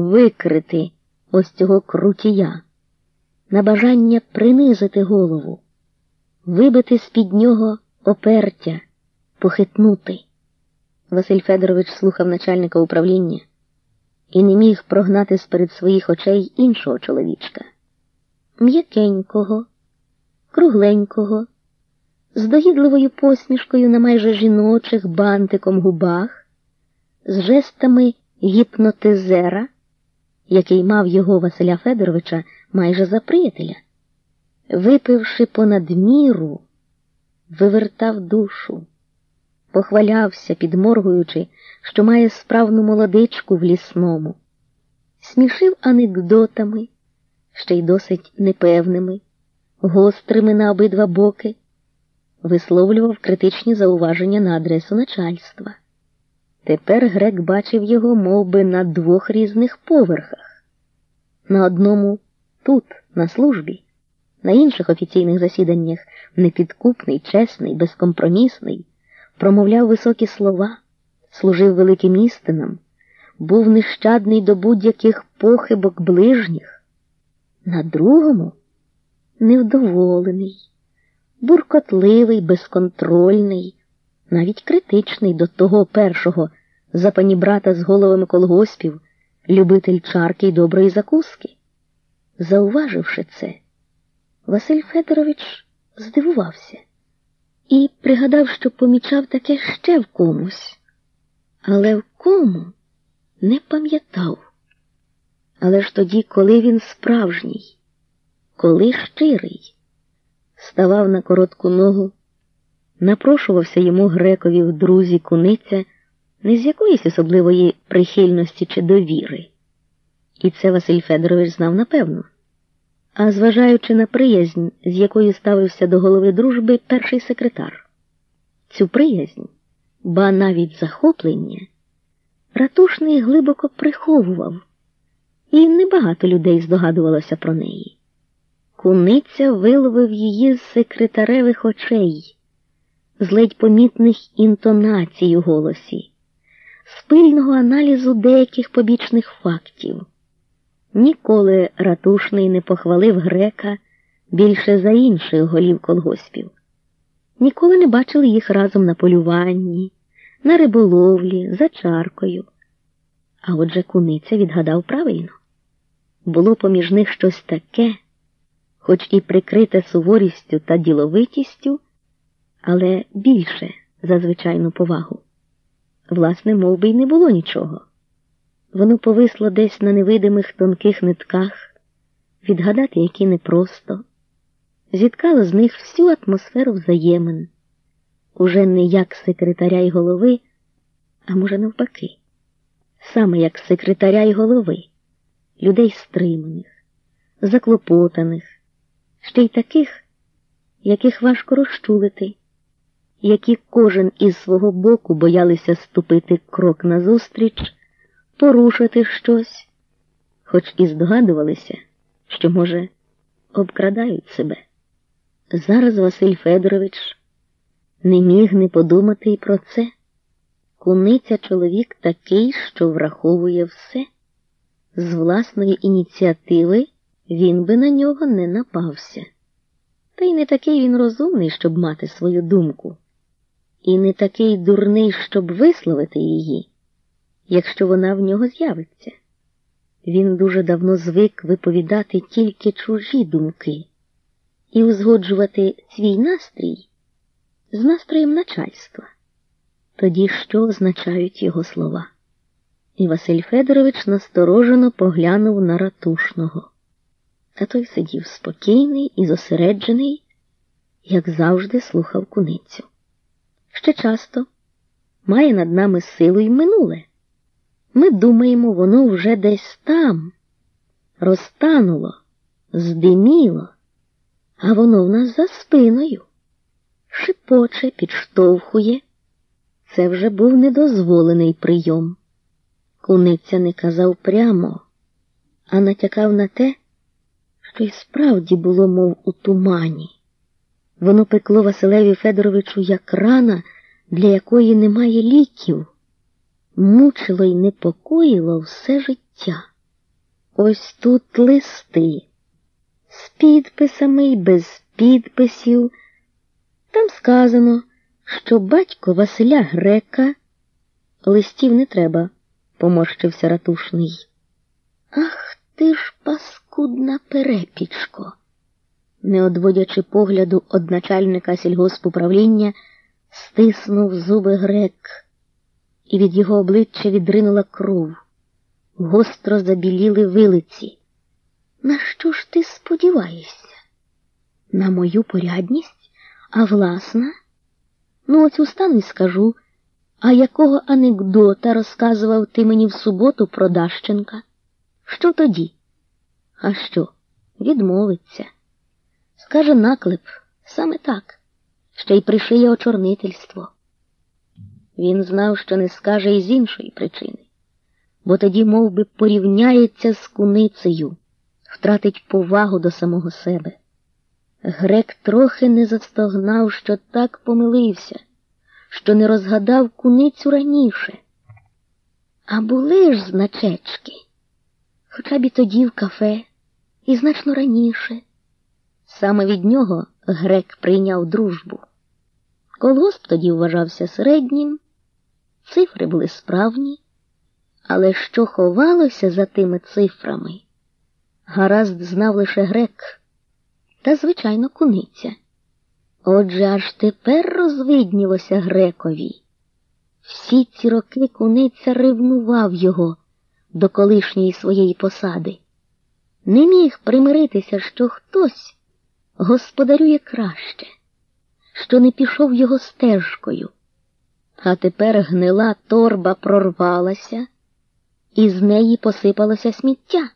викрити ось цього крутія, на бажання принизити голову, вибити з-під нього опертя, похитнути. Василь Федорович слухав начальника управління і не міг прогнати з-перед своїх очей іншого чоловічка м'якенького, кругленького, з догідливою посмішкою на майже жіночих бантиком губах, з жестами гіпнотизера, який мав його Василя Федоровича майже за приятеля. Випивши понад міру, вивертав душу, похвалявся, підморгуючи, що має справну молодичку в лісному, смішив анекдотами, ще й досить непевними, гострими на обидва боки, висловлював критичні зауваження на адресу начальства. Тепер грек бачив його мов би, на двох різних поверхах. На одному тут, на службі, на інших офіційних засіданнях непідкупний, чесний, безкомпромісний, промовляв високі слова, служив великим істинам, був нещадний до будь-яких похибок ближніх. На другому невдоволений, буркотливий, безконтрольний, навіть критичний до того першого за панібрата з головами колгоспів, любитель чарки й доброї закуски. Зауваживши це, Василь Федорович здивувався і пригадав, що помічав таке ще в комусь, але в кому не пам'ятав. Але ж тоді, коли він справжній, коли щирий, ставав на коротку ногу, напрошувався йому грекові в друзі куниця не з якоїсь особливої прихильності чи довіри. І це Василь Федорович знав напевно. А зважаючи на приязнь, з якою ставився до голови дружби перший секретар, цю приязнь, ба навіть захоплення, ратушний глибоко приховував, і небагато людей здогадувалося про неї. Куниця виловив її з секретаревих очей, з ледь помітних інтонацій у голосі, з пильного аналізу деяких побічних фактів. Ніколи ратушний не похвалив грека більше за інших голів колгоспів. Ніколи не бачили їх разом на полюванні, на риболовлі, за чаркою. А отже куниця відгадав правильно. Було поміж них щось таке, хоч і прикрите суворістю та діловитістю, але більше за звичайну повагу. Власне, мов би й не було нічого. Воно повисло десь на невидимих тонких нитках, відгадати які непросто, зіткало з них всю атмосферу взаємин, уже не як секретаря й голови, а може, навпаки, саме як секретаря й голови, людей стриманих, заклопотаних, ще й таких, яких важко розчулити, які кожен із свого боку боялися ступити крок назустріч порушити щось, хоч і здогадувалися, що, може, обкрадають себе. Зараз Василь Федорович не міг не подумати і про це. Куниця чоловік такий, що враховує все. З власної ініціативи він би на нього не напався. Та й не такий він розумний, щоб мати свою думку, і не такий дурний, щоб висловити її якщо вона в нього з'явиться. Він дуже давно звик виповідати тільки чужі думки і узгоджувати свій настрій з настроєм начальства. Тоді що означають його слова? І Василь Федорович насторожено поглянув на ратушного. Та той сидів спокійний і зосереджений, як завжди слухав куницю. Ще часто має над нами силу й минуле. Ми думаємо, воно вже десь там, розтануло, здиміло, а воно в нас за спиною, шипоче, підштовхує. Це вже був недозволений прийом. Куниця не казав прямо, а натякав на те, що й справді було, мов у тумані. Воно пекло Василеві Федоровичу як рана, для якої немає ліків мучило й непокоїло все життя. Ось тут листи з підписами й без підписів. Там сказано, що батько Василя Грека листів не треба, поморщився ратушний. Ах ти ж паскудна перепічко. Не одводячи погляду од начальника сільгоспуправління, стиснув зуби грек, і від його обличчя відринула кров. Гостро забіліли вилиці. На що ж ти сподіваєшся? На мою порядність, а власна? Ну, ось устану й скажу, а якого анекдота розказував ти мені в суботу про Дащенка? Що тоді? А що? Відмовиться. Скаже наклеп, саме так, ще й пришиє очорнительство. Він знав, що не скаже і з іншої причини, бо тоді мов би, порівняється з куницею, втратить повагу до самого себе. Грек трохи не застогнав, що так помилився, що не розгадав куницю раніше. А були ж значечки, хоча б і тоді в кафе, і значно раніше. Саме від нього грек прийняв дружбу. Колгосп тоді вважався середнім, цифри були справні, але що ховалося за тими цифрами, гаразд знав лише грек та, звичайно, куниця. Отже, аж тепер розвиднілося грекові. Всі ці роки куниця ревнував його до колишньої своєї посади. Не міг примиритися, що хтось господарює краще, що не пішов його стежкою. А тепер гнила торба прорвалася, і з неї посипалося сміття.